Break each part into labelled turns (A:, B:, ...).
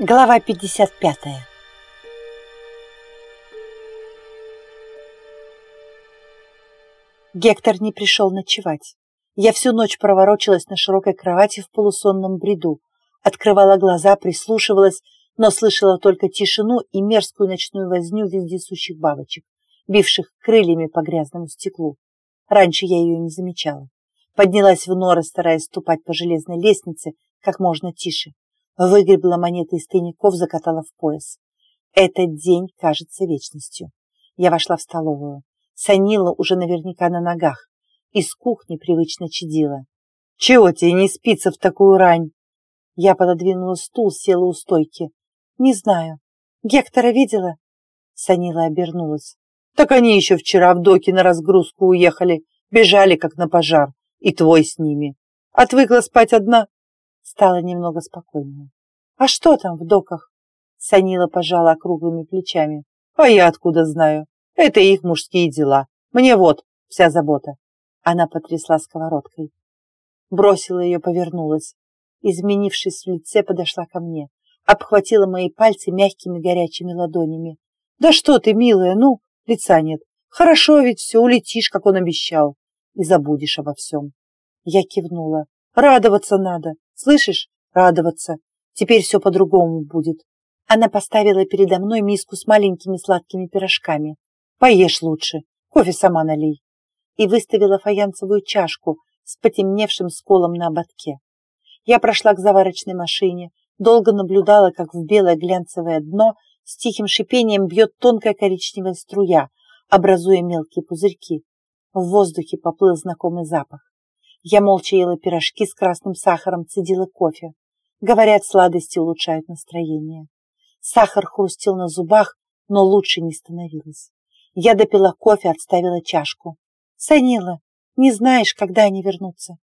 A: Глава 55 Гектор не пришел ночевать. Я всю ночь проворочилась на широкой кровати в полусонном бреду, открывала глаза, прислушивалась, но слышала только тишину и мерзкую ночную возню вездесущих бабочек, бивших крыльями по грязному стеклу. Раньше я ее не замечала. Поднялась в норы, стараясь ступать по железной лестнице как можно тише. Выгребла монеты из тайников, закатала в пояс. Этот день кажется вечностью. Я вошла в столовую. Санила уже наверняка на ногах. Из кухни привычно чадила. «Чего тебе не спится в такую рань?» Я пододвинула стул, села у стойки. «Не знаю. Гектора видела?» Санила обернулась. «Так они еще вчера в доки на разгрузку уехали. Бежали, как на пожар. И твой с ними. Отвыкла спать одна?» Стало немного спокойнее. «А что там в доках?» Санила пожала округлыми плечами. «А я откуда знаю? Это их мужские дела. Мне вот вся забота». Она потрясла сковородкой. Бросила ее, повернулась. Изменившись в лице, подошла ко мне. Обхватила мои пальцы мягкими горячими ладонями. «Да что ты, милая, ну, лица нет. Хорошо ведь все, улетишь, как он обещал, и забудешь обо всем». Я кивнула. «Радоваться надо. Слышишь? Радоваться. Теперь все по-другому будет. Она поставила передо мной миску с маленькими сладкими пирожками. Поешь лучше, кофе сама налей. И выставила фаянсовую чашку с потемневшим сколом на ободке. Я прошла к заварочной машине, долго наблюдала, как в белое глянцевое дно с тихим шипением бьет тонкая коричневая струя, образуя мелкие пузырьки. В воздухе поплыл знакомый запах. Я молча ела пирожки с красным сахаром, цедила кофе. Говорят, сладости улучшают настроение. Сахар хрустел на зубах, но лучше не становилось. Я допила кофе, отставила чашку. Санила, не знаешь, когда они вернутся?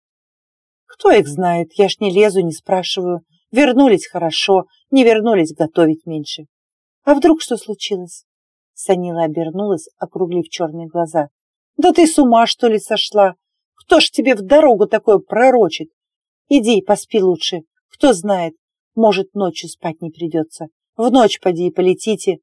A: Кто их знает? Я ж не лезу, не спрашиваю. Вернулись хорошо, не вернулись готовить меньше. А вдруг что случилось? Санила обернулась, округлив черные глаза. Да ты с ума, что ли, сошла? Кто ж тебе в дорогу такое пророчит? Иди, поспи лучше. Кто знает, может, ночью спать не придется. В ночь поди и полетите.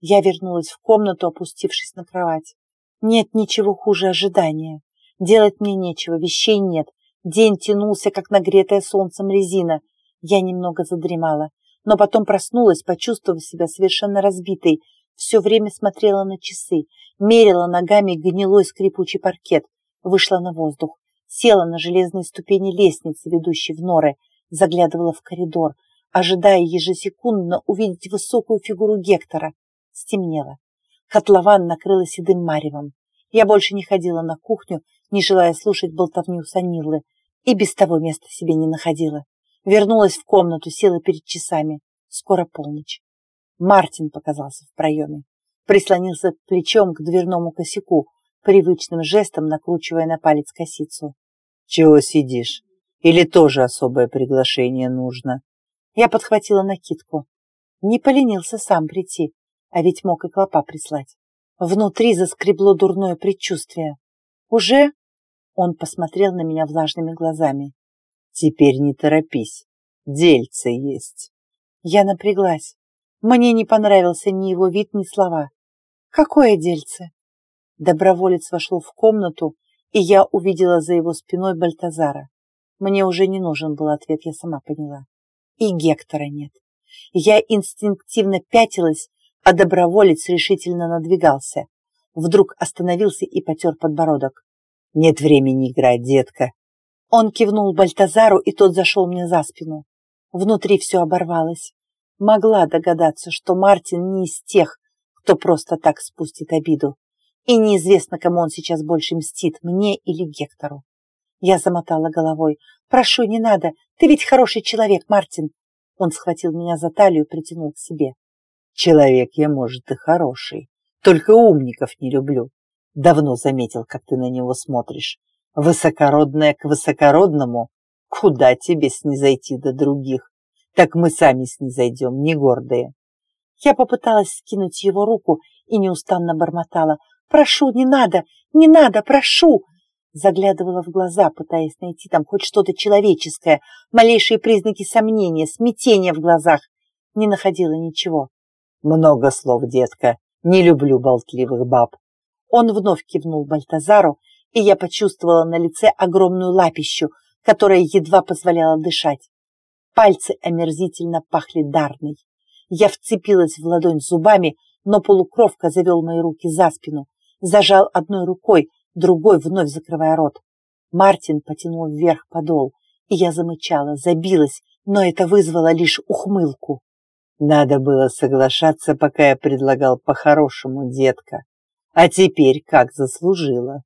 A: Я вернулась в комнату, опустившись на кровать. Нет ничего хуже ожидания. Делать мне нечего, вещей нет. День тянулся, как нагретая солнцем резина. Я немного задремала, но потом проснулась, почувствовав себя совершенно разбитой. Все время смотрела на часы, мерила ногами гнилой скрипучий паркет вышла на воздух, села на железные ступени лестницы, ведущей в норы, заглядывала в коридор, ожидая ежесекундно увидеть высокую фигуру Гектора. Стемнело. Котлован накрыла седым маревом. Я больше не ходила на кухню, не желая слушать болтовню Санилы, и без того места себе не находила. Вернулась в комнату, села перед часами. Скоро полночь. Мартин показался в проеме. Прислонился плечом к дверному косяку, привычным жестом накручивая на палец косицу. «Чего сидишь? Или тоже особое приглашение нужно?» Я подхватила накидку. Не поленился сам прийти, а ведь мог и клопа прислать. Внутри заскребло дурное предчувствие. «Уже?» Он посмотрел на меня влажными глазами. «Теперь не торопись. Дельце есть». Я напряглась. Мне не понравился ни его вид, ни слова. «Какое дельце?» Доброволец вошел в комнату, и я увидела за его спиной Бальтазара. Мне уже не нужен был ответ, я сама поняла. И Гектора нет. Я инстинктивно пятилась, а доброволец решительно надвигался. Вдруг остановился и потер подбородок. «Нет времени играть, детка!» Он кивнул Бальтазару, и тот зашел мне за спину. Внутри все оборвалось. Могла догадаться, что Мартин не из тех, кто просто так спустит обиду. И неизвестно, кому он сейчас больше мстит, мне или Гектору. Я замотала головой. «Прошу, не надо. Ты ведь хороший человек, Мартин». Он схватил меня за талию и притянул к себе. «Человек я, может, и хороший. Только умников не люблю. Давно заметил, как ты на него смотришь. Высокородная к высокородному. Куда тебе снизойти до других? Так мы сами снизойдем, не гордые». Я попыталась скинуть его руку и неустанно бормотала. Прошу, не надо, не надо, прошу!» Заглядывала в глаза, пытаясь найти там хоть что-то человеческое, малейшие признаки сомнения, смятения в глазах. не находила ничего.
B: Много слов, детка. Не люблю болтливых баб.
A: Он вновь кивнул Бальтазару, и я почувствовала на лице огромную лапищу, которая едва позволяла дышать. Пальцы омерзительно пахли дарной. Я вцепилась в ладонь зубами, но полукровка завел мои руки за спину, зажал одной рукой, другой вновь закрывая рот. Мартин потянул вверх подол, и я замычала, забилась, но это вызвало лишь ухмылку.
B: Надо было соглашаться, пока я предлагал по-хорошему, детка. А теперь как заслужила.